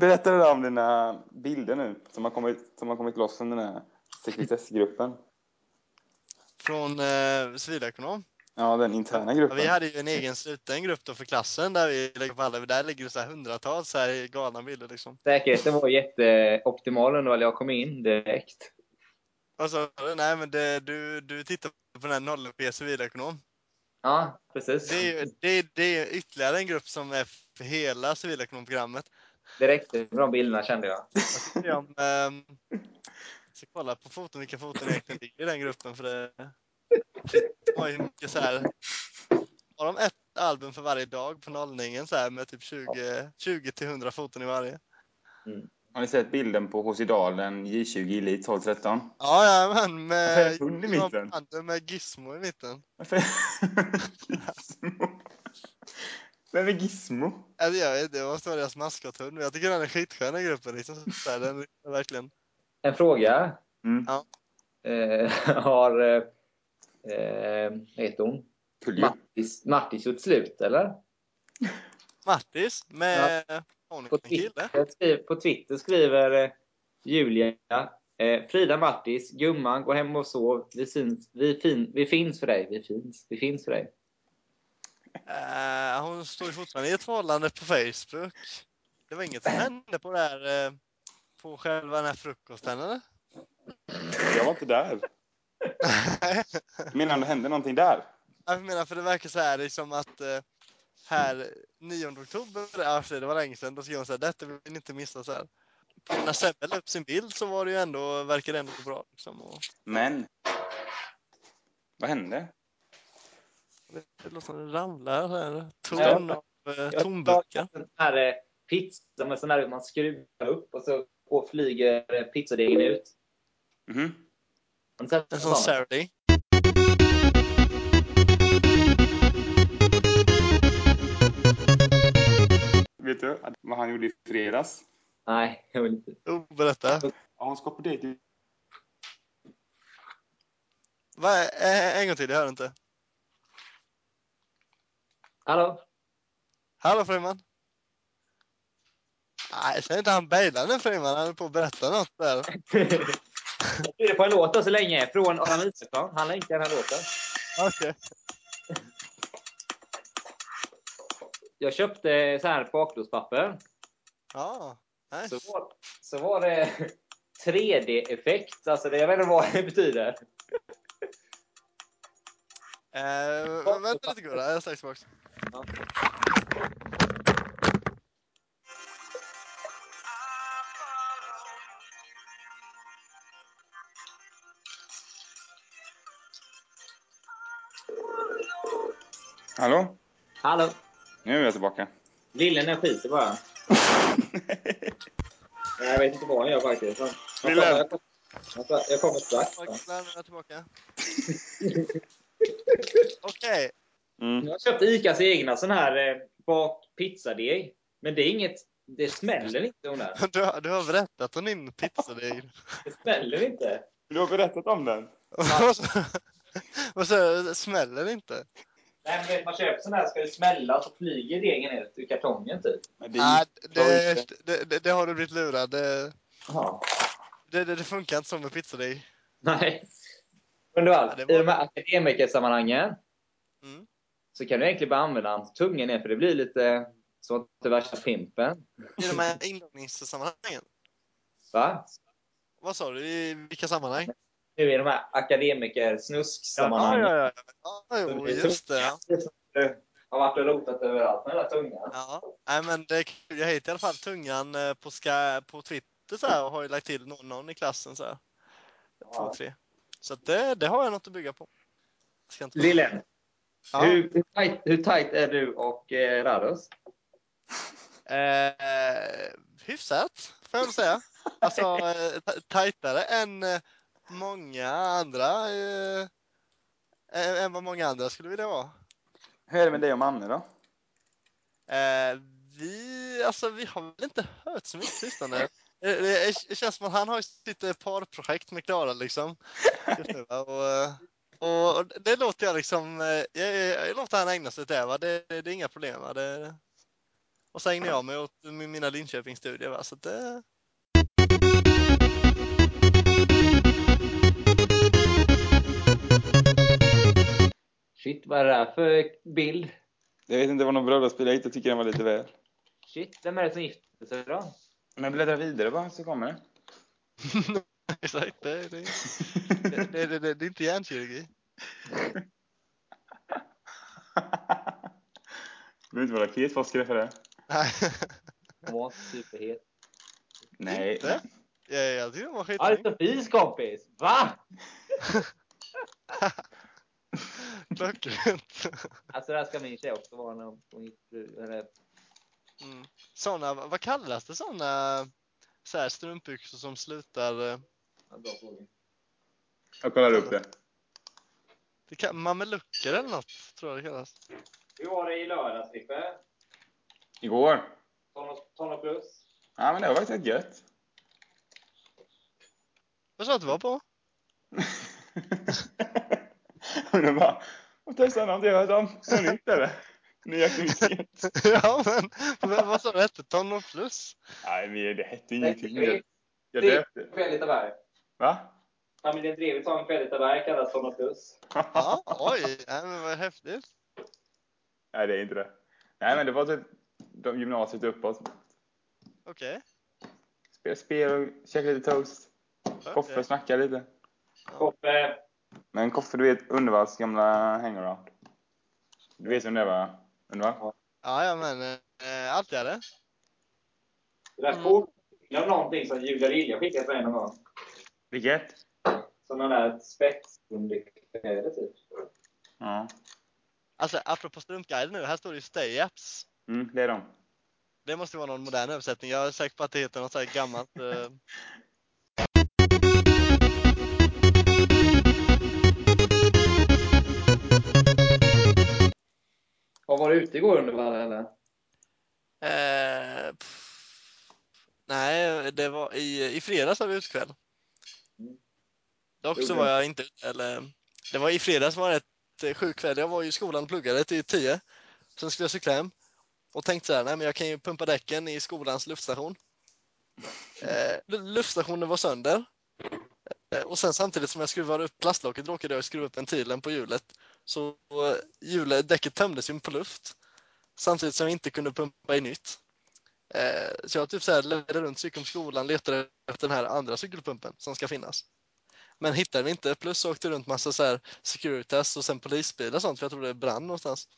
berätta om dina bilder nu som har kommit, som har kommit loss från den här sekretessgruppen. Från eh, civilekonom. Ja, den interna Ja, gruppen. vi hade ju en egen sluten grupp då för klassen där vi lägger på alla. Där ligger det så här hundratals så här galna bilder liksom. Säkerheten var jätteoptimal ändå, eller jag kom in direkt. Vad sa du? Nej men det, du, du tittar på den här 0P civilekonom. Ja, precis. Det är, det, det är ytterligare en grupp som är för hela civilekonomprogrammet. Det räckte med de bilderna kände jag. Jag om, ehm, jag ska kolla på foton, vilka foton egentligen ligger i den gruppen. För det, var ju mycket så här. Har de ett album för varje dag på nollningen så här med typ 20, 20 till 100 foton i varje? Har ni sett bilden på Hosidalen J20 Elite 1213? Ja, ja men med, hund i mitten? med Gizmo i mitten. Varför? Gizmo. Vem är Gizmo? Jag vet, inte, det måste vara deras maskothund. Jag tycker den är skitskön i gruppen. Liksom, den verkligen. En fråga. Mm. Ja. Eh, har... Eh, eh, vad heter hon? Mattis, Mattis gjort slut, eller? Mattis med är På. Twitter, skriver, på Twitter skriver eh, Julia eh, Frida Mattis, gumman, gå hem och sov. Vi, syns, vi, fin, vi finns för dig. Vi finns, vi finns för dig. Eh, hon står ju fortfarande i ett förhållande på Facebook. Det var inget som hände på det här, eh, på själva den här frukosten eller? Jag var inte där. Menar du det hände någonting där? Jag menar för det verkar så här liksom att eh, här 9 oktober, för det var länge sedan, då skrev hon så här, detta vill ni inte missa så här. När Sebbe la upp sin bild så var det ju ändå, verkar det ändå gå bra liksom. Och, Men. Vad hände? Det låter som det ramlar här, ton Ja. av eh, Jag tomburkar. En sån här eh, pizza med sån här man skruvar upp och så och flyger eh, pizzadegen ut. Mhm. Har ni sett En sån? Saturday. Vet du vad han gjorde i fredags? Nej, jag vill inte. Oh, berätta. Ja, han ska på dejt. Va, eh, en gång till, jag hör inte. Hallå? Hallå Freeman? Nej, säg inte han bailar nu Freeman, han är på att berätta något där. Jag bjuder på en låt då så länge. Från Adam Isaksson. Han länkar den här låten. Okej. Jag köpte så här bakplåtspapper. Ja, Så nice. var, så var det 3D-effekt. Alltså det, jag vet inte vad det betyder. Eh, vänta lite Gurra, jag är strax tillbaka. Hallå? Hallå? Nu är jag tillbaka. Lillen skiter bara. Nej, jag vet inte vad han gör faktiskt. Han Lillen. Jag kommer, jag jag strax. Där är jag tillbaka. Okej, Mm. Jag har köpt Icas egna sån här eh, bak pizzadeg. Men det är inget... Det smäller inte om den. du, har- du har berättat om din pizzadeg. Det smäller inte. Du har berättat om den. Vad sa- du? Smäller det inte? Nej, men vet, man köper sån här ska det smälla så flyger degen ut ur kartongen typ. Nej, gick det, inte. det, det, det har du blivit lurad. Det, Jaha. det, det, det funkar inte så med pizzadeg. Nej. Men du allt, Ja, det var- i de här akademikersammanhangen Mm. Så kan du egentligen bara använda tungen ner för det blir lite så att det värsta pimpen. I de här inloggningssammanhangen. Va? Vad sa du? I vilka sammanhang? Nu i de här akademiker-snusk-sammanhangen. ja, ja. ja jo, just det. Ja. Du har varit och rotat överallt med den där tungan. Ja, nej men det är kul. Jag heter i alla fall tungan eh, på, ska, på Twitter så här och har ju lagt till någon, någon i klassen så här. Två, tre. Så det, det har jag något att bygga på. Lillen, Ja. hur, hur, tajt, hur tajt är du och eh, Rados? Eh, hyfsat, får jag väl säga. Alltså eh, ta- tajtare än eh, många andra. Eh, än vad många andra skulle vilja vara. Hur är det med dig och Manne då? Eh, vi, alltså, vi har väl inte hört så mycket sistone. Det, känns som att han har sitt eh, parprojekt med Klara liksom. just nu, va? Och, eh, och, det låter jag liksom, eh, jag, jag, jag låter han ägna sig åt det. Va? Det, det, det är inga problem. Va? Det, Och så ägnar jag mig åt mina Linköpingsstudier. Va? Så att det... Shit, vad är det här för bild? Jag vet inte vad någon bröllopsbild jag hittade, tycker den var lite väl. Shit, vem är det som gifter sig då? Men bläddra vidare bara så kommer det. Exakt, det, det, det, det, det, det, det är inte hjärnkirurgi. Du behöver inte vara raketforskare för det. Nej, Han var superhet. Nej. Inte? jag, jag tycker de var Ja, skitsnygg. Sofies kompis! Va? Klockrent. Alltså det här ska min tjej också vara när hon gifter eller Mm. Såna, vad kallas det såna så här strumpbyxor som slutar? Eh, bra fråga. Jag kollar upp det. Det kan, mamelucker eller något tror jag det kallas. Hur var det i lördags, Frippe? Igår. Ton och plus? Ja, men det var faktiskt rätt gött. Vad sa du att det var på? och de bara, och testa något jag om. Något nytt eller? Ny aktivitet. ja, men, men vad sa du hette? Ton och plus? Nej, men det hette ingenting. Jag döpte. Kvällitaberg. Va? Familjen Trevidsson Kvällitaberg kallas Ton och plus. Ja, oj, nej, men vad häftigt. Nej, det är inte det. Nej, men det var typ de gymnasiet uppåt. Okej. Spela spel och käka lite toast. okej. Koffe snacka lite. Koppe. Men Koffe, du vet Undervalls gamla hangaround. Du vet vem det var? Undervall? Ja, ja, men eh, allt är det. Det där påminner om någonting som Julia Lilja skickade till mig någon gång. Vilket? Sådana där spetsunderkläder typ. Ja. Alltså, apropå strumpguiden nu, här står det ju stay-ups. Mm, det är de. Det måste vara någon modern översättning. Jag är säker på att det heter något så här gammalt. Eh, Har varit ute igår under varje eller? eh, pff, nej, det var i, i fredags var vi utekväll. Dock så var jag inte eller det var i fredags var det ett eh, sjuk kväll. Jag var i skolan och pluggade till 10. Sen skulle jag cykla hem och tänkte så här, nej men jag kan ju pumpa däcken i skolans luftstation. Eh, lu- luftstationen var sönder. Eh, och sen samtidigt som jag skruvade upp plastlocket råkade jag skruva upp ventilen på hjulet. Så eh, hjulet, däcket tömdes ju på luft. Samtidigt som jag inte kunde pumpa i nytt. Eh, så jag typ så här ledde runt cykeln på skolan, letade efter den här andra cykelpumpen som ska finnas. Men hittade den inte, plus åkte runt massa så här Securitas och sen polisbilar och sånt för jag tror det brann någonstans.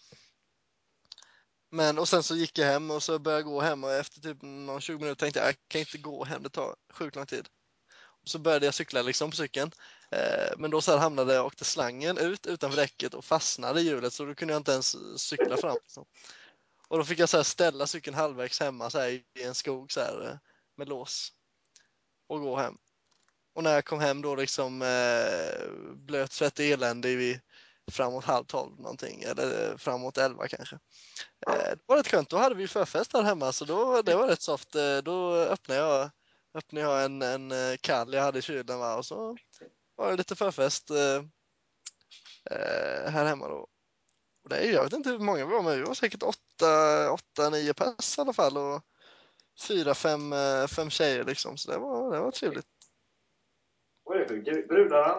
Men och sen så gick jag hem och så började jag gå hem och efter typ någon 20 minuter tänkte jag ah, jag kan inte gå hem, det tar sjukt lång tid. Och så började jag cykla liksom på cykeln. Eh, men då så här hamnade jag, åkte slangen ut utanför däcket och fastnade i hjulet så då kunde jag inte ens cykla fram. Liksom. Och då fick jag så här ställa cykeln halvvägs hemma så här i en skog så här eh, med lås och gå hem. Och när jag kom hem då liksom eh, blöt, svettig, eländig vid framåt halv tolv någonting eller eh, framåt elva kanske. Eh, det var rätt skönt. Då hade vi förfest här hemma så då, det var rätt soft. Eh, då öppnade jag, öppnade jag en, en eh, kall jag hade i kylen va? och så var det lite förfest eh, eh här hemma då. Och det är, jag vet inte hur många vi var men Vi var säkert åtta, åtta nio pers i alla fall och fyra, fem, fem tjejer liksom. Så det var, det var trevligt. Vad är det för brudar?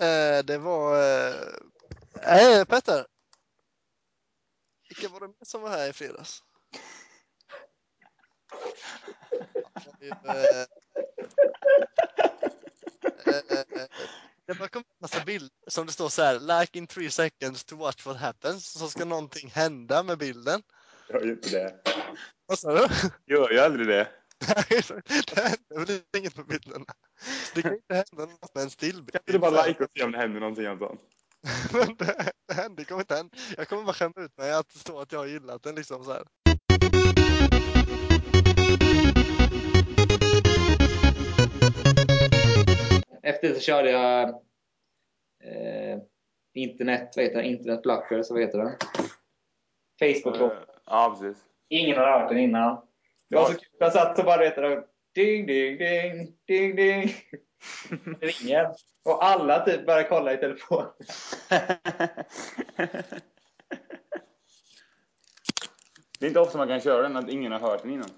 Eh, det var... Eh, äh, Petter! Vilka var det mer som var här i fredags? Det eh, eh, eh, bara kom en massa bilder som det står så här, like in three seconds to watch what happens. Så ska någonting hända med bilden. Gör ju inte det. Vad sa du? Gör ju aldrig det. Nej, det händer väl inget på bilden. Det kan inte hända något med en stillbild. Kan du bara like och se om det händer någonting Anton? Men det, det händer, det kommer inte hända. Jag kommer bara skämma ut mig att det står att jag har gillat den liksom så här. Efter så körde jag eh, internet, vad heter det? Internet blocker, så vad heter det? Facebook. Eh, Ja, precis. Ingen hade hört den innan. Det var så kul. Jag satt och bara vet du, ding, ding, ding, ding, ding. Ringer. Och alla typ började kolla i telefon. Det är inte ofta man kan köra den att ingen har hört den innan.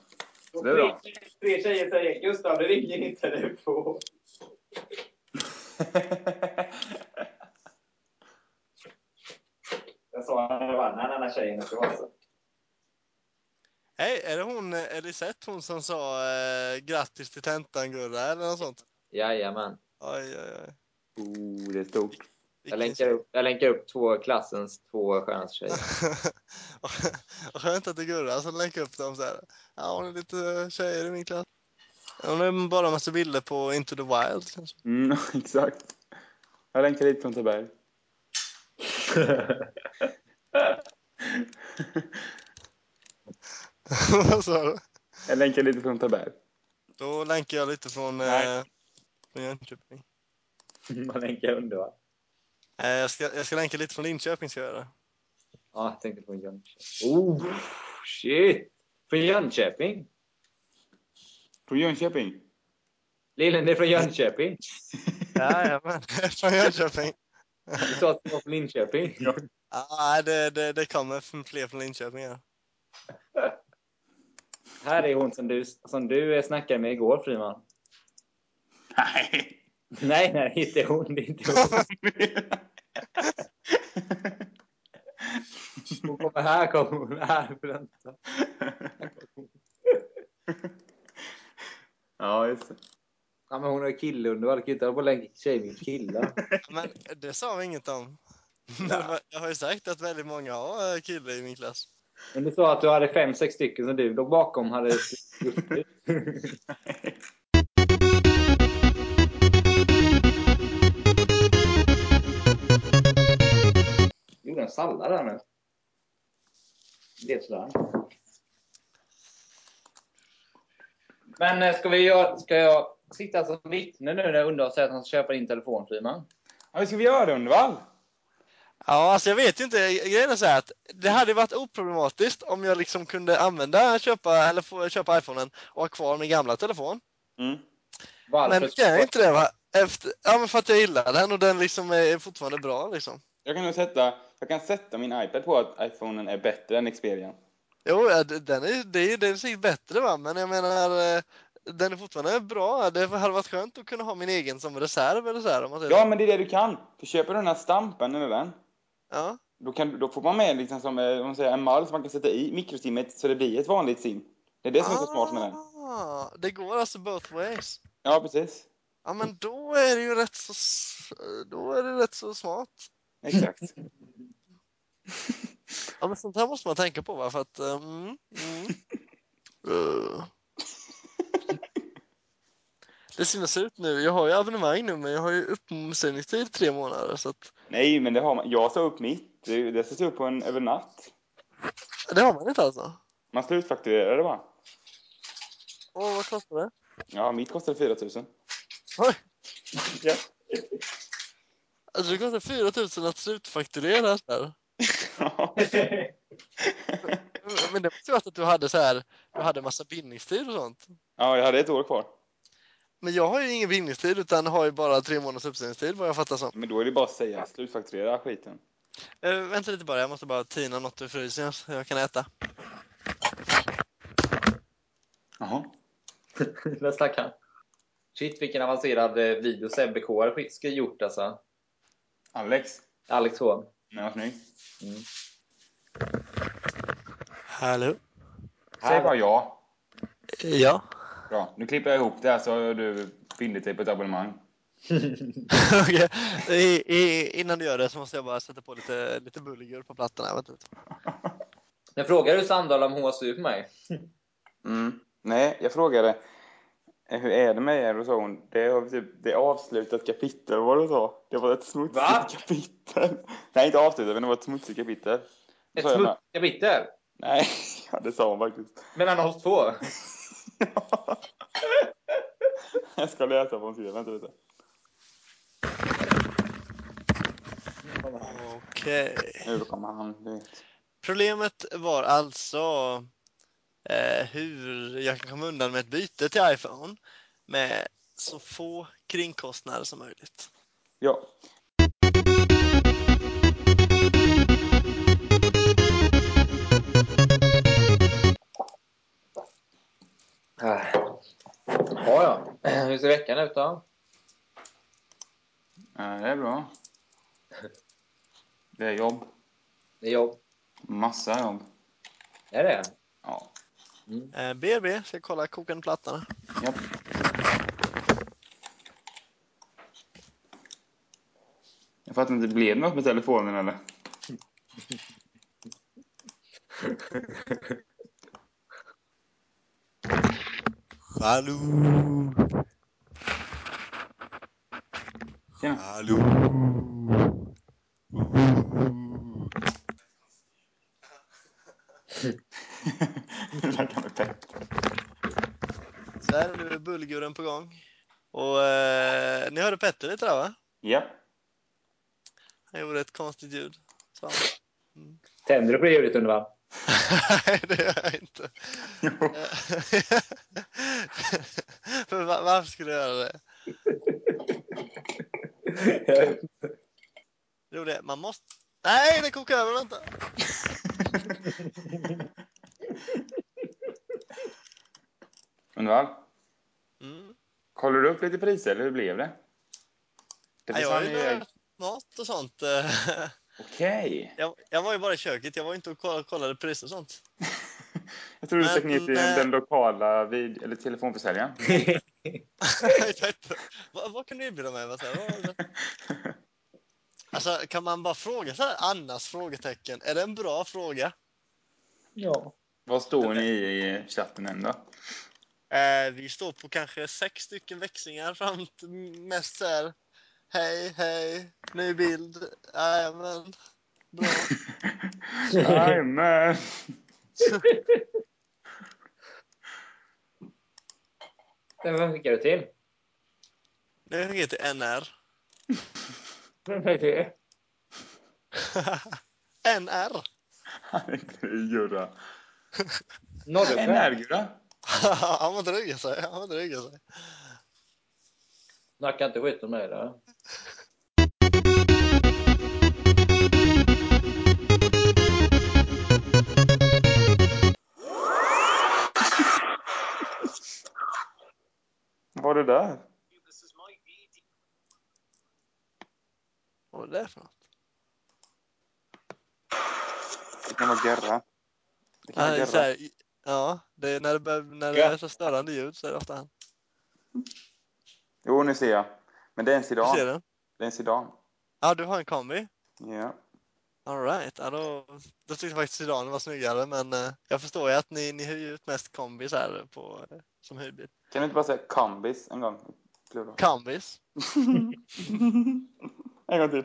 Så det är bra. Tre tjejer säger Gustav, det ringer din telefon. Jag sa när det var en annan tjej det Hej, är det hon Elisette, hon som sa eh, grattis till tentan Gurra eller något sånt? Jajamän. Oj, oj, oj. oh, det är stort. Jag länkar, upp, jag länkar upp två klassens två skönaste tjejer. Vad skönt att det är Gurra som länkar upp dem så här. Ja, hon är lite tjejer i min klass. Hon har bara en massa bilder på Into the Wild kanske. Mm, exakt. Jag länkar dit från Taberg. Vad sa du? Jag länkar lite från Taberg. Då länkar jag lite från, Nej. eh, från Jönköping. Man länkar under va? Eh, jag, ska, jag ska länka lite från Linköping ska jag göra. Ja, jag tänkte på Jönköping. Oh, shit! Från Jönköping? Från Jönköping? Lillen, det är från Jönköping. Jajamän, från Jönköping. Du sa att det var från Linköping. Ja, det, det, det kommer fler från Linköping. Ja. Här är hon som du, som du snackade med igår, Friman. Nej. Nej, nej, inte hon. Det är inte hon. Hon kommer här, kommer hon här. Vänta. ja, just det. Ja, men hon har kille under. Du kan inte hålla på och länka tjejer med killar. Men det sa vi inget om. Jag har ju sagt att väldigt många har kille i min klass. Men du sa att du hade fem, sex stycken som du låg bakom hade gjorde en sallad där nu. Det sådär. Men eh, ska, vi göra, ska jag sitta som vittne nu när och säga att han ska köpa din telefon, Friman? Ja, vad ska vi göra Undervall? Ja, alltså jag vet inte. Grejen är så här att det hade varit oproblematiskt om jag liksom kunde använda, köpa, eller få, köpa iPhonen och ha kvar min gamla telefon. Mm. Varför? Men kan jag inte det va? Efter, ja, men för att jag gillar den och den liksom är fortfarande bra liksom. Jag kan nog sätta, jag kan sätta min iPad på att iPhonen är bättre än Xperian. Jo, ja, den är, det är, det är säkert bättre va, men jag menar eh, den är fortfarande bra. Det hade varit skönt att kunna ha min egen som reserv eller så här, om man säger Ja, så. men det är det du kan. För köper du den här stampen eller den, Ja. då, kan, då får man med liksom som eh, man säger, en mall som man kan sätta i mikrosimmet så det blir ett vanligt sim. Det är det som är så smart med den. Ah, det går alltså both ways. Ja, precis. Ja, men då är det ju rätt så, då är det rätt så smart. Exakt. Ja, men sånt här måste man tänka på va, för att... Mm, mm. Uh. Det ser så ut nu. Jag har ju abonnemang nu, men jag har ju uppsägningstid tre månader. Så att, Nej, men det har man. Jag sa upp mitt. Det, sätts upp på en över natt. det har man inte alltså. Man slutfakturerar det bara. Och vad kostar det? Ja, mitt kostar 4 000. Oj! Ja. Alltså det kostar 4 000 att slutfakturera. Här. Men det måste ju varit att du hade så här, du hade massa bindningstid och sånt. ja, jag hade ett år kvar. Men jag har ju ingen bindningstid utan har ju bara tre månaders uppsägningstid vad jag fattar som. Men då är det bara att säga slutfakturera skiten. Uh, vänta lite bara, jag måste bara tina något ur frysen så jag kan äta. Jaha. Där stack han. Shit, vilken avancerad eh, video Sebbe K har gjort alltså. Alex. Alex H. Vad snygg. Mm. Hallå? Säg bara ja. Ja. Bra. Nu klipper jag ihop det här så har du bindit dig på ett abonnemang. Okej. I, i, innan du gör det så måste jag bara sätta på lite, lite bulgur på plattan här. Jag frågar du Sandahl om HSU på mig? Mm. Nej, jag frågade eh, hur är det med er? Och så hon, det är, typ, det är avslutat kapitel, vad du sa. Det var ett smutsigt Va? kapitel. Nej, inte avslutat, men det var ett smutsigt kapitel. Ett smutsigt kapitel? Nej, ja, det sa hon faktiskt. Mellan oss två? jag ska läsa på en sida, vänta lite. Okej. Han, vet. Problemet var alltså eh, hur jag kan komma undan med ett byte till iPhone med så få kringkostnader som möjligt. Ja. Själv då? Ja, det är bra. Det är jobb. Det är jobb. Massa jobb. Är det? Ja. Mm. Eh, BRB, ska kolla kokande plattan. Japp. Jag fattar inte, blev det något med telefonen eller? Hallå! Tjena. Hallå! Lacka med pepp. Så här, nu är bullguren på gång. Och eh, ni hörde Petter lite där va? Japp. Han gjorde ett konstigt ljud. han. Tänder du på det ljudet under va? Nej, det gör jag inte. Va- varför skulle jag göra det? Jo, det man måste... Nej, det kokar över, vänta! Undvall, Mm. kollar du upp lite priser eller hur blev det? Det Nej, jag har ju lagat mat och sånt. Okej. Jag, jag var ju bara i köket, jag var inte och koll- kollade priser och sånt. Jag tror du stack ner till eh, den lokala vid, eller telefonförsäljaren. Vad, vad kan du erbjuda mig? Vad? Alltså, kan man bara fråga så här, Annas frågetecken? Är det en bra fråga? ja. Vad står ni i i chatten än då? Eh, vi står på kanske sex stycken växlingar fram till mest så här. Hej, hej, ny bild. Jajamän. Bra. Jajamän! Vem skickar du till? Jag till NR. Vem är det? NR. Gurra. Ergura. Han måste rygga sig. Han måste rygga sig. Snacka inte skit om mig då. Var det där? Vad var det där för något? Det kan vara Gerra. Det kan vara så Gerra. här, ja, det är när det, bör, när det Ja. är så störande ljud så är det ofta han. Jo, nu ser jag. Men det är en Du sedan. ser den? Det är en sedan. Ja, du har en kombi? Ja. All right. Ja, då, då tyckte jag faktiskt sedanen var snyggare, men eh, jag förstår ju att ni, ni hyr ut mest kombis här på, eh, som hyrbil. Kan du inte bara säga kombis en gång? Kombis. en gång till.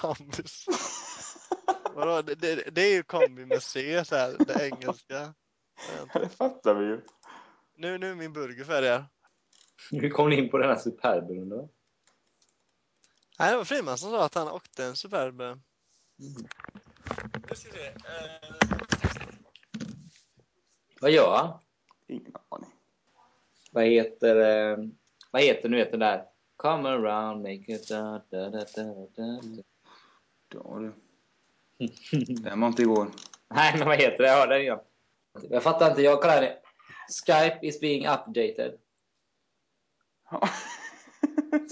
Kombis. Vadå? Det, det, det är ju kombi med C, så här, det engelska. Ja, det fattar vi ju. Nu, nu är min burger färdig här. Hur kom ni in på den här superben då? Nej, det var Friman som sa att han åkte en Superb. eh. Ska vi se. eh, Vad gör han? Ingen aning. Vad heter, eh, vad heter nu heter den där? Come around, make it da, da, da, da, da, da. Ja, du. Den var inte igår. Nej, men vad heter det? Jag hörde den igen. Jag fattar inte. Jag kollar det. Skype is being updated.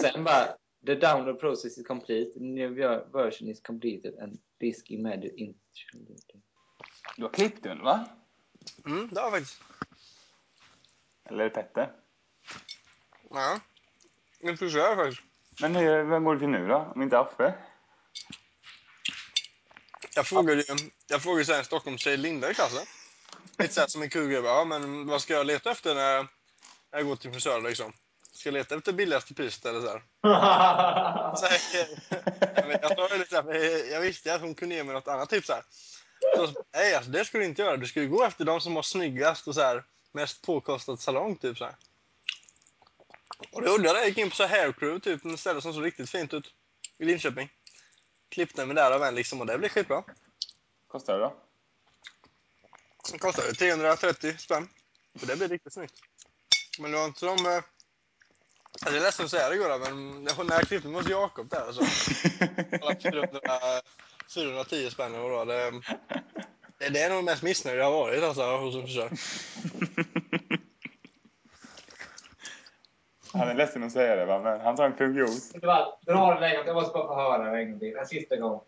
Sen bara, the download process is complete. The new ver- version is completed and disk immediate installation. Du har klippt den, va? Mm, det har jag faktiskt. Eller det Petter? Ja. Min frisör faktiskt. Men hur, vem går du till nu då? Om inte Affe? Jag frågade ju jag frågade sen Stockholms-tjej Linda i klassen. Lite såhär som en kul grej. Ja, men vad ska jag leta efter när jag, när jag går till frisören liksom? Ska leta efter billigaste priset eller så här? Så här, jag, sa så här, men jag visste att hon kunde ge mig något annat tips. Så här. Så, nej, alltså, det ska du inte göra. Du ska ju gå efter de som har snyggast och så här, mest påkostad salong. Typ, så här. Och då gjorde jag det. Jag gick in på så här Hair Crew, typ, en ställe som såg riktigt fint ut i Linköping. Klippte mig där av en liksom, och det blev skitbra. Kostar det då? Det kostade 330 spänn. Så det blev riktigt snyggt. Men det var inte som... Jag är ledsen att säga det Gurra, men jag- när jag klippte mig hos Jakob där så... Alla 400, 410 spänn eller vad det, det, det är nog mest missnöjd jag har varit alltså, hos en frisör. Han är ledsen att säga det va, men han tar en klunk juice. Dra den en gång Jag måste bara få höra den en gång till. En sista gång.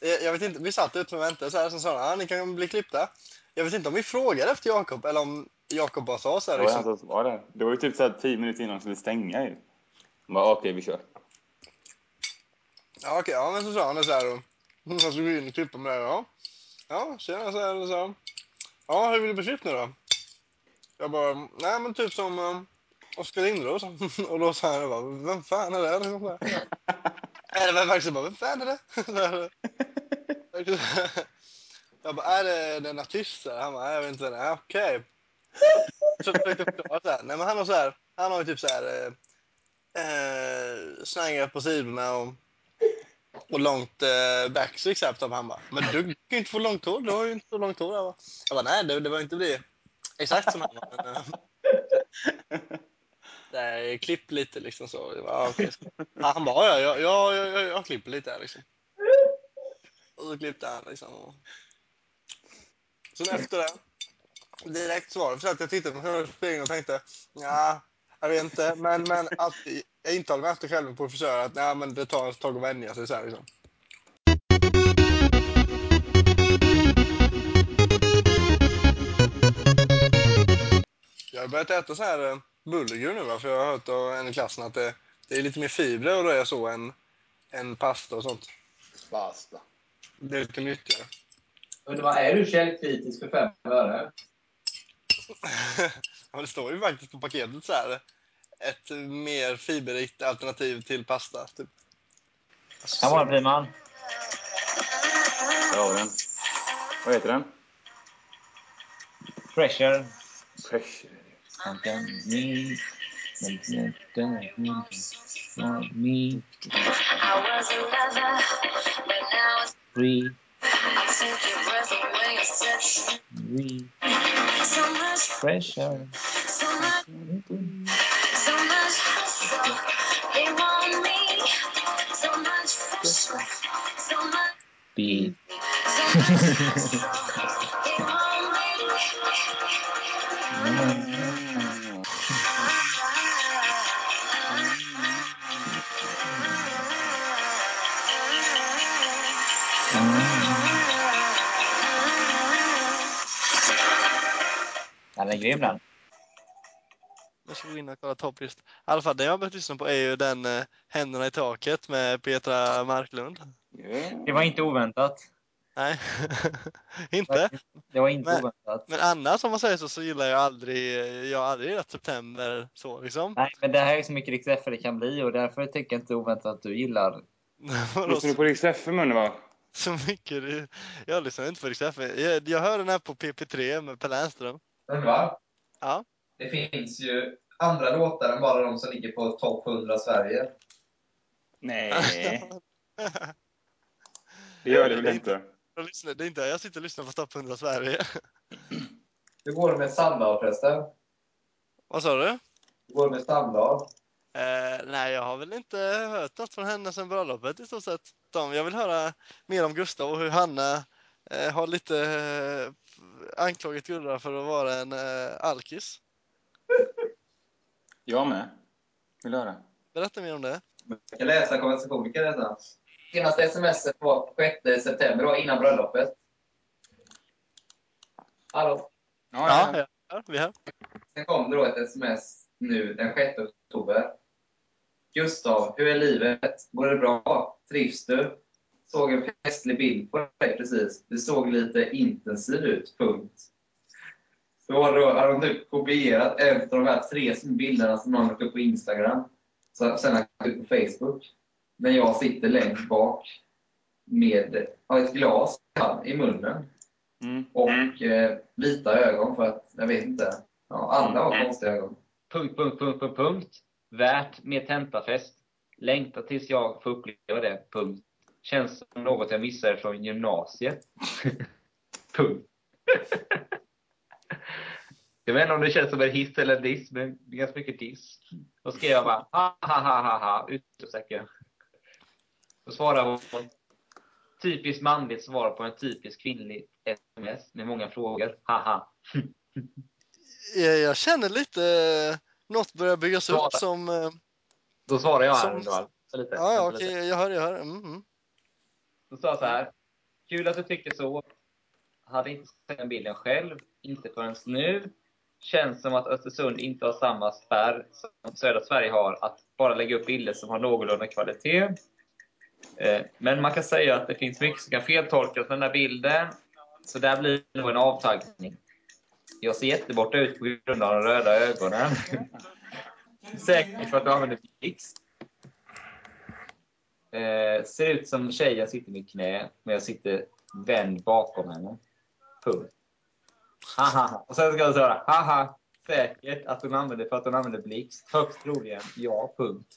Jag, jag vet inte, vi satt ute och väntade så här, så sa han, ah, ni kan bli klippta. Jag vet inte om vi frågade efter Jakob eller om Jakob bara sa så här. Det var Liksom. som var det. Det var ju typ så här tio minuter innan de skulle stänga ju. Han bara, okej vi kör. Ja, okej, ja, men så sa han det så här. Och, han skulle gå in och klippa med det. Ja, ja tjena, så här, så här. Ja, hur vill du bli klippt nu då? Jag bara, nej men typ som um, Oskar Lindros. och då sa han, bara, vem fan är det? Liksom det var faktiskt bara, vem fan är det? Jag bara, är det den artisten? Han bara, "Nej, jag vet inte. Okej. Så försökte jag typ förklara så här. Nej, men han har så här, han har ju typ så här eh, eh, slangar på sidorna och, och långt eh, back backswing upp han bara, men du kan ju inte få långt hår, du har ju inte så långt hår. Jag bara, jag bara nej det, det var inte det. Exakt som han var. Men, eh, där, klipp lite liksom så. Jag bara, ah, okej. Han bara, ja, jag, jag, jag, ja, jag klipper lite här liksom. Och så klippte han liksom. Och... Sen efter det, direkt svar. Försökte jag titta på mig spegeln och tänkte, ja, jag vet inte. Men, men att jag intalade mig efter själv på frisör att nej, men det tar ett tag att vänja sig. Så här, liksom. Jag har börjat äta så här eh, bulgur nu, va? för jag har hört av en i klassen att det, det är lite mer fibrer och det är så än, än pasta och sånt. Basta. Det är lite nyttigare. Undrar vad är du källkritisk för fem öre? ja, det står ju faktiskt på paketet så här. Ett mer fiberrikt alternativ till pasta. Typ. Här var den Friman. Där har vi den. Vad heter den? Pressure. Pressure. Free. I took your breath away and set Me. so much, Pressure. so much, so much hustle. They want me, so much pressure, so much, Beat. so much hustle. Den är grym den. Jag ska gå in och kolla topplist. I alla fall, det jag har börjat lyssna på är ju den eh, Händerna i taket med Petra Marklund. Det var inte oväntat. Nej, inte. Det var inte Men- oväntat. Men annars om man säger så, så gillar jag aldrig, jag har aldrig gillat September så liksom. Nej, men det här är så mycket Rix det kan bli och därför tycker jag inte oväntat att du gillar. Lyssnar du på Rix FM va? så mycket? Jag lyssnar inte på Rix FM. Jag, jag hör den här på PP3 med Per Lernström. Undrar? Ja. Det finns ju andra låtar än bara de som ligger på topp 100 Sverige. Nej, det gör det väl inte? Jag, lyssnar, det är inte, jag sitter och lyssnar på Topp 100 Sverige. Hur går det med Sandahl förresten? Vad sa du? Hur går det med Sandahl? Eh, nej, jag har väl inte hört något från henne sedan bröllopet i stort sett. Jag vill höra mer om Gustav och hur Hanna eh, har lite eh, anklagat Gurra för att vara en eh, alkis. Jag med. Vill du höra? Berätta mer om det. Jag kan läsa konversationen. Kan läsa? Senaste sms var 6 september, då, innan bröllopet. Hallå? Ja, ja, ja vi hör. Sen kom det då ett sms nu den 6 oktober. Gustav, hur är livet? Går det bra? Trivs du? Såg en festlig bild på dig precis. Du såg lite intensiv ut. Punkt. Så har, då, har de typ kopierat en av de här tre bilderna som någon lagt upp på Instagram. Så, sen lagt upp på Facebook. När jag sitter längst bak med har ett glas i munnen Mm. och eh, vita ögon för att, jag vet inte. Ja, alla har konstiga ögon. Punkt, punkt, punkt, punkt, punkt. Värt med tentafest. Längtar tills jag får uppleva det. Punkt. Känns som något jag missade från gymnasiet. punkt. Jag vet inte om det känns som en hiss eller en diss, men det är ganska mycket diss. Då skrev jag bara ha ha ha ha ha utropstecken. Då svarade hon typiskt manligt svar på en typisk kvinnlig sms med många frågor. Haha. Jag, känner lite något börjar byggas Svara. upp som... eh, Då svarar jag här Som- lite. Ja, ja okej, lite. jag hör, jag hör. Mm, mm. Då sa jag så här. Kul att du tycker så. Hade inte sett den bilden själv, inte förrän nu. Känns som att Östersund inte har samma spärr som södra Sverige har, att bara lägga upp bilder som har någorlunda kvalitet. Eh, men man kan säga att det finns mycket som kan feltolkas med den här bilden. Så där blir det nog en avtaggning. Jag ser jätteborta ut på grund av de röda ögonen. Säkert för att du använder blixt. Eh, ser ut som tjejen sitter i mitt knä, men jag sitter vänd bakom henne. Punkt. Haha. Och sen ska jag säga haha. Säkert att hon använder för att hon använder blixt. Högst troligen ja. Punkt.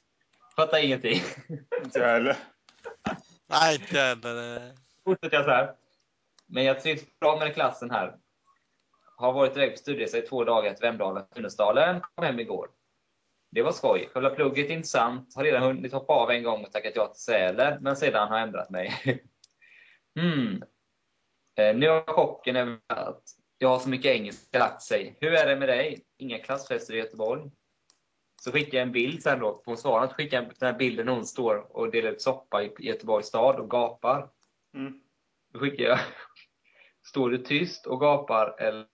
Fattar ingenting. Inte jag heller. Nej, inte jag heller. Fortsätter jag så här. Men jag trivs bra med klassen här. Har varit iväg på studieresa i två dagar till Vemdalen, Funäsdalen. Kom hem igår. Det var skoj. Själva plugget är intressant. Har redan hunnit hoppa av en gång och tackat ja till Sälen, men sedan har jag ändrat mig. Eh, Nu har chocken över att jag har så mycket engelska lagt sig. Hur är det med dig? Inga klassfester i Göteborg? Så skickar jag en bild sen då. På svaret skickar jag den här bilden när hon står och delar ut soppa i Göteborgs stad och gapar. Mm. Då skickar jag. Står du tyst och gapar eller,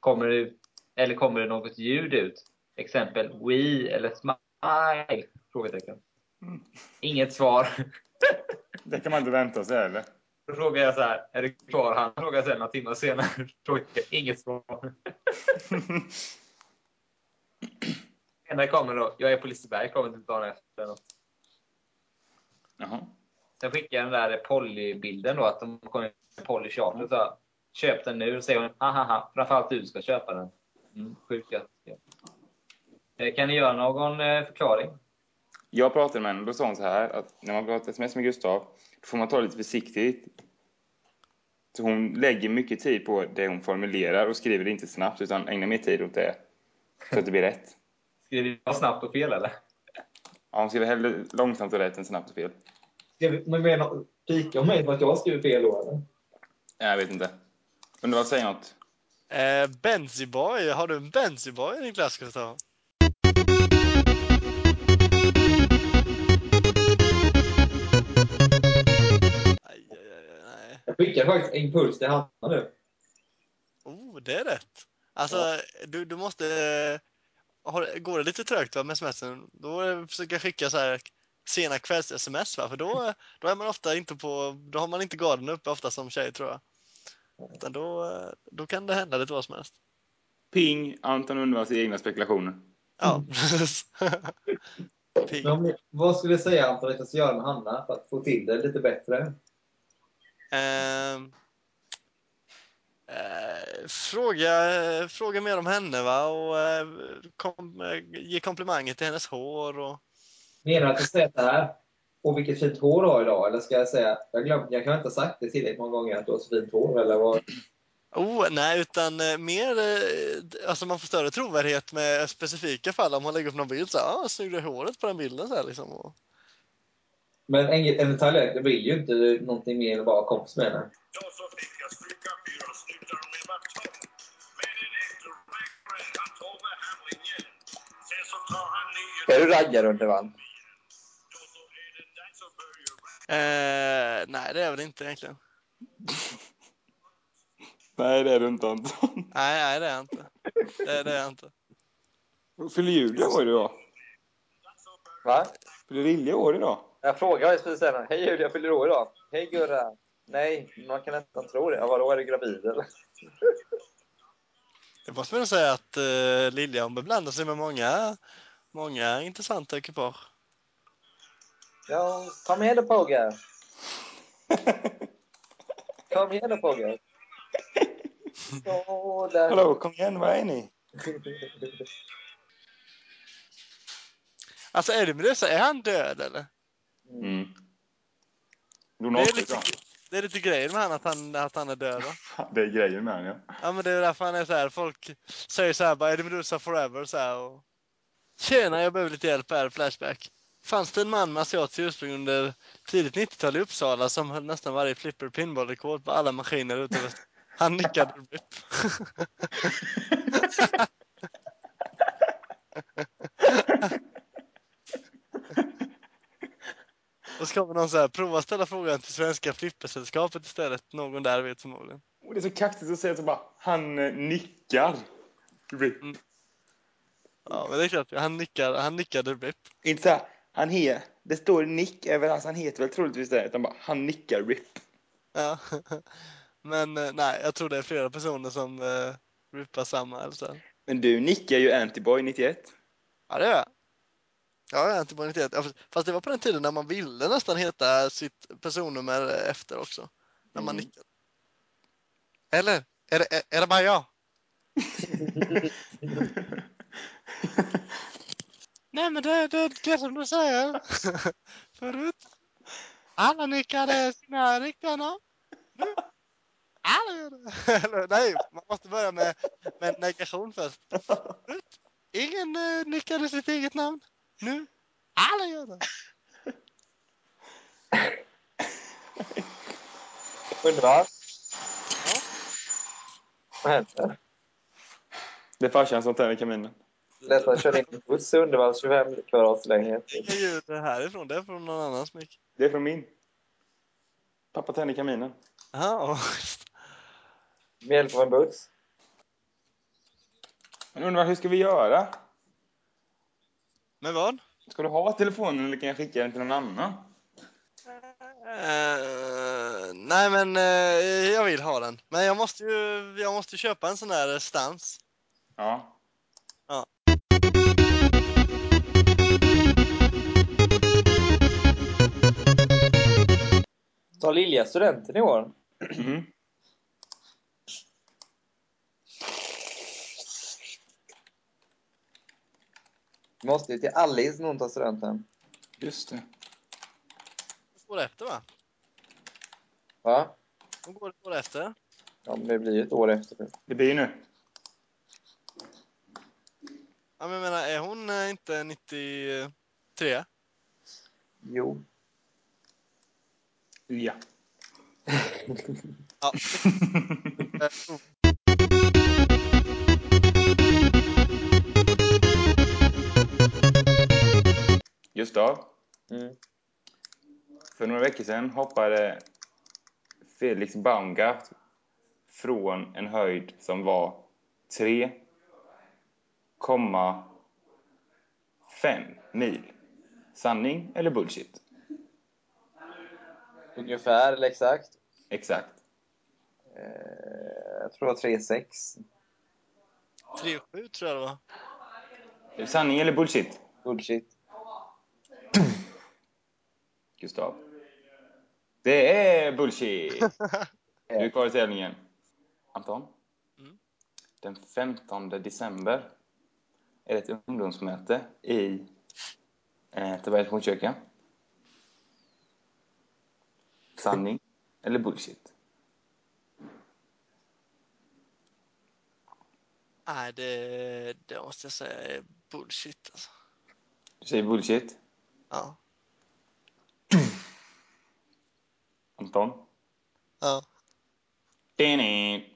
kommer, det, eller kommer det något ljud ut? Exempel we eller smile? Frågetecken. Mm. Inget svar. Det kan man inte vänta sig heller. Då frågar jag så här, är du kvar? Han frågar sen några timmar senare. Inget svar. Senare kommer då, jag är på Liseberg, kommer inte dagen efter. något. Jaha. Sen skickar jag den där Polly-bilden då, att de kommer med Polly Charter. Så köp den nu, säger hon. Hahaha, framförallt du ska köpa den. Mm, sjukt gött. Ja. Eh, Kan ni göra någon eh, förklaring? Jag pratade med henne och då sa hon så här att när man pratar sms med Gustav då får man ta det lite försiktigt. Så hon lägger mycket tid på det hon formulerar och skriver det inte snabbt utan ägnar mer tid åt det. Så att det blir rätt. Skriver jag snabbt och fel eller? Ja, hon skriver hellre långsamt och rätt än snabbt och fel. Ska man mena pika om mig för att jag skriver fel då eller? Jag vet inte. Undrar vad säger något? Eh, Benziboy, har du en Benziboy i din klass Gustav? Jag skickar faktiskt en puls till Hanna nu. Oh, det är rätt. Alltså, du, du måste... eh, Har, går det lite trögt va, med smsen, då försöker jag skicka så här sena kvälls-sms, för då, då är man ofta inte på... Då har man inte garden uppe ofta som tjej, tror jag. Utan då, eh, då kan det hända lite vad som helst. Ping, Anton Unvalls egna spekulationer. Ja, precis. Pigg. Men vad skulle du säga Anton att jag ska göra med Hanna för att få till det lite bättre? Ehm, eh, fråga, fråga mer om henne va och eh, kom, eh, ge komplimanger till hennes hår och Menar du att jag säger så här? Och vilket fint hår du har idag? Eller ska jag säga, jag, glöm, jag kan inte ha sagt det tillräckligt många gånger att du har så fint hår. Eller vad? Oh, nej, utan eh, mer, alltså man får större trovärdighet med specifika fall om man lägger upp någon bild så här, ah, snygg du håret på den bilden så här liksom. Och, Men en, en detalj är att det blir ju inte någonting mer än bara kompis med henne. Jag. Är du börja eh, nej, det är väl inte egentligen. Nej, det är du inte Anton. Nej, nej, det är jag inte. Det, det är jag inte. Fyller Julia år idag? Va? Fyller Lilja år idag? Jag frågade precis henne. Hej Julia, jag fyller år idag. Hej Gurra. Nej, man kan nästan tro det. Ja, vadå, är du gravid eller? Det måste man säga att uh, Lilja hon beblandar sig med många, många intressanta ekipage. Ja, kom igen då Pogge. Kom igen då Pogge. Hallå, kom igen, var är ni? Alltså är det med det så är han död eller? Mm. Det Donat är lite, det är lite grejer med han att han, att han är död va? Det är grejer med honom, ja. Ja men det är därför han är så här. Folk säger så här bara, är det Medusa forever? Så här, och... Tjena, jag behöver lite hjälp här, Flashback. Fanns det en man med asiatiskt ursprung under tidigt 90-tal i Uppsala som höll nästan varje flipper pinball-rekord på alla maskiner utöver... Han nickade RIP. så kommer någon så här, prova ställa frågan till Svenska Flippersällskapet istället. Någon där vet förmodligen. Och det är så kaxigt att säga så bara, han eh, nickar. Rip. Mm. Ja, men det är klart, han, nickar, han nickade RIP. Inte så här, han he, det står nick över hans, han heter väl troligtvis det, utan bara, han nickar RIP. Ja. Men eh, nej, jag tror det är flera personer som uh, rippar samma. Alltså. Men du nickar ju Antiboy 91. Ja, det gör jag. Ja, jag är inte på 91. Ja, Fast det var på den tiden när man ville nästan heta sitt personnummer efter också. När man Mm. nickade. Eller? Är det, är, är det bara jag? Nej, men det, det, det är som du säger. Förut. Alla nickade sina riktiga namn. Nu. Alla gör det. Eller, nej, man måste börja med, med negation först. Förut. Ingen eh, nickade sitt eget namn. Nu. Alla gör det. Underbart. Ja. Vad hände? Det är farsan som tänder kaminen. Nästan körde in en buss i Uddevalla 25 kvadratlägenhet. Inga ljud härifrån. Det är från någon annans mick. Det är från min. Pappa tänder kaminen. Jaha. Med hjälp av en buss. Men undrar, hur ska vi göra? Men vad? Ska du ha telefonen eller kan jag skicka den till någon annan? Eh, nej, men eh, jag vill ha den. Men jag måste ju jag måste köpa en sån här stans. Ja. Tar Lilja studenten i år? Mhm. Måste ju till Alice när hon tar studenten. Just det. Går det efter va? Va? Hon går det efter. Ja, men det blir ju ett år efter. Det blir nu. Ja, men jag menar, är hon eh, inte 93? Jo. Ja. Ja. Gustav, Mm. för några veckor sedan hoppade Felix Baumgart från en höjd som var 3,5 mil. Sanning eller bullshit? Ungefär, eller exakt. Exakt. Eh, jag tror det var 3,6. 3,7 tror jag det var. Sanning eller bullshit? Bullshit. Gustav. Det är bullshit! Du är kvar i tävlingen. Anton? Mm. Den 15 december är det ett ungdomsmöte i eh, Tabergs Motkyrka. Sanning eller bullshit? Nej, det, det måste jag säga är bullshit alltså. Du säger bullshit. Ja. Anton? ja. Dini.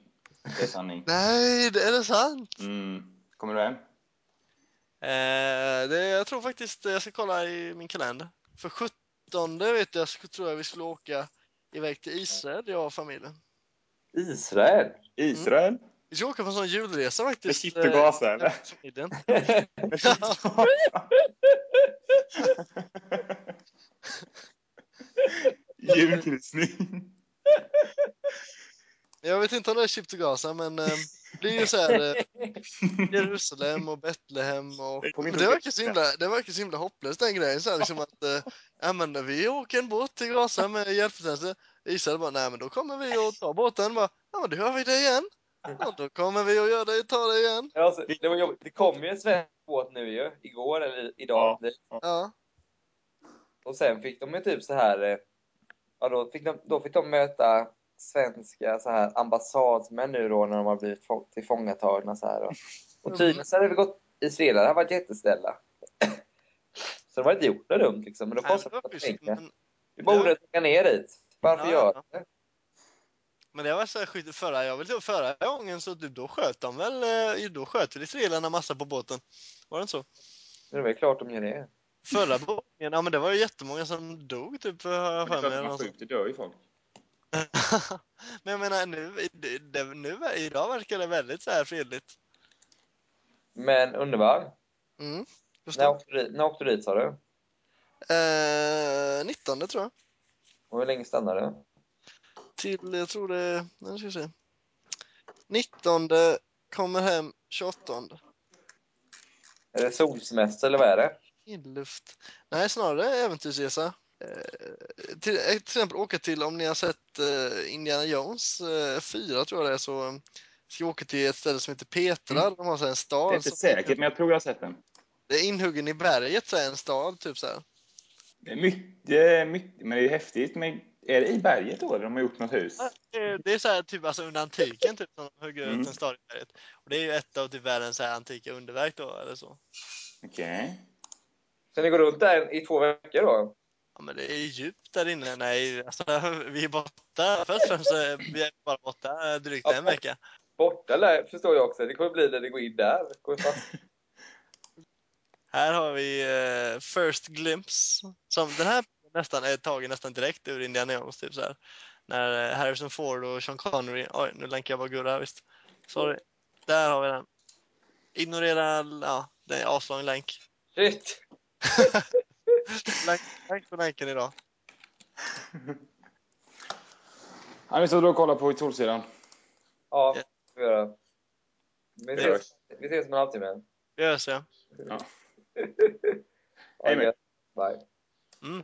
Det är sanning. Nej, det är det sant? Mm. Kommer du hem? Eh, det, jag tror faktiskt, jag ska kolla i min kalender. För 17 vet jag, så tror jag vi skulle åka iväg till Israel, jag och familjen. Israel? Israel? Vi ska åka på en sån julresa faktiskt. Med och Gaza, eller? eh, familjen. Julkryssning. Jag vet inte om det är Chip to Gaza, men eh, det blir ju så här eh, Jerusalem och Betlehem och... Men det verkar så himla, det verkar så himla hopplöst den grejen. Så här, liksom att, eh, ja men vi åker en båt till Gaza med hjälptjänster. Israel bara, nej men då kommer vi att ta båten. Bara, ja men då gör vi det igen. Ja, då kommer vi att göra det, ta det igen. Alltså, det, var jobbigt. det kom ju en svensk båt nu ju, igår eller idag. Ja. Och sen fick de ju typ så här, eh, ja då fick de, då fick de möta svenska så här ambassadsmän nu då när de har blivit få- tillfångatagna så här. Och, och tydligen så hade det gått, israelerna har varit jättesnälla. Så de har inte gjort något dumt liksom, men då men det var pengar. Vi borde åka ner dit. Varför Ja, gör ja. det? Men det var så skit förra, jag vill förra gången så typ, då sköt de väl, eh, då sköt väl israelerna massa på båten. Var det inte så? Det är väl klart de gör det. Förra bokningen, ja men det var ju jättemånga som dog typ har jag Det är för klart mig. man Alltså. skjuter dör ju folk. men jag menar nu, det, det, nu, idag verkar det väldigt så här fredligt. Men Unnevall, Mm. Just när det. åkte, du, när åkte du dit sa du? Eh, 19 tror jag. Och hur länge stannade du? Till, jag tror det, nu ska vi se. 19 kommer hem 28. Är det solsemester eller vad är det? Inluft. Nej, snarare äventyrsresa. Eh, till, eh, till exempel åka till, om ni har sett eh, Indiana Jones eh, 4 tror jag det är, så eh, ska vi åka till ett ställe som heter Petra. Mm. De har så här en Det stad. är inte säkert, men jag tror jag har sett den. Det är inhuggen i berget, så är en stad, typ så här. Det är mycket, mycket, men det är ju häftigt. Men är det i berget då? De har gjort något hus? Det- Det är så här, typ alltså under antiken, typ, som de hugger Mm. ut en stad i berget. Och det är ju ett av typ världens så här, antika underverk då, eller så. Okej. Så ni går runt där i två veckor då? Ja, men det är djupt där inne. Nej, alltså, vi är borta. Först och främst är vi bara borta drygt Ja, en vecka. Borta där förstår jag också. Det kommer bli när det går in där. Fast. Här har vi eh, First Glimpse. Som den här nästan är tagen nästan direkt ur Indiana Jones. Typ så här. När eh, Harrison Ford och Sean Connery. Oj, nu länkar jag bara Gurra här visst. Sorry. Där har vi den. Ignorera, ja, det är aslång länk. Shit! Länk på länken idag. Ja, vi står och kollar på Solsidan. Ja, Ja. det får vi göra. Vi Det ses, vi ses om en halvtimme. Vi hörs ja. Hej det med. Bye. Mm,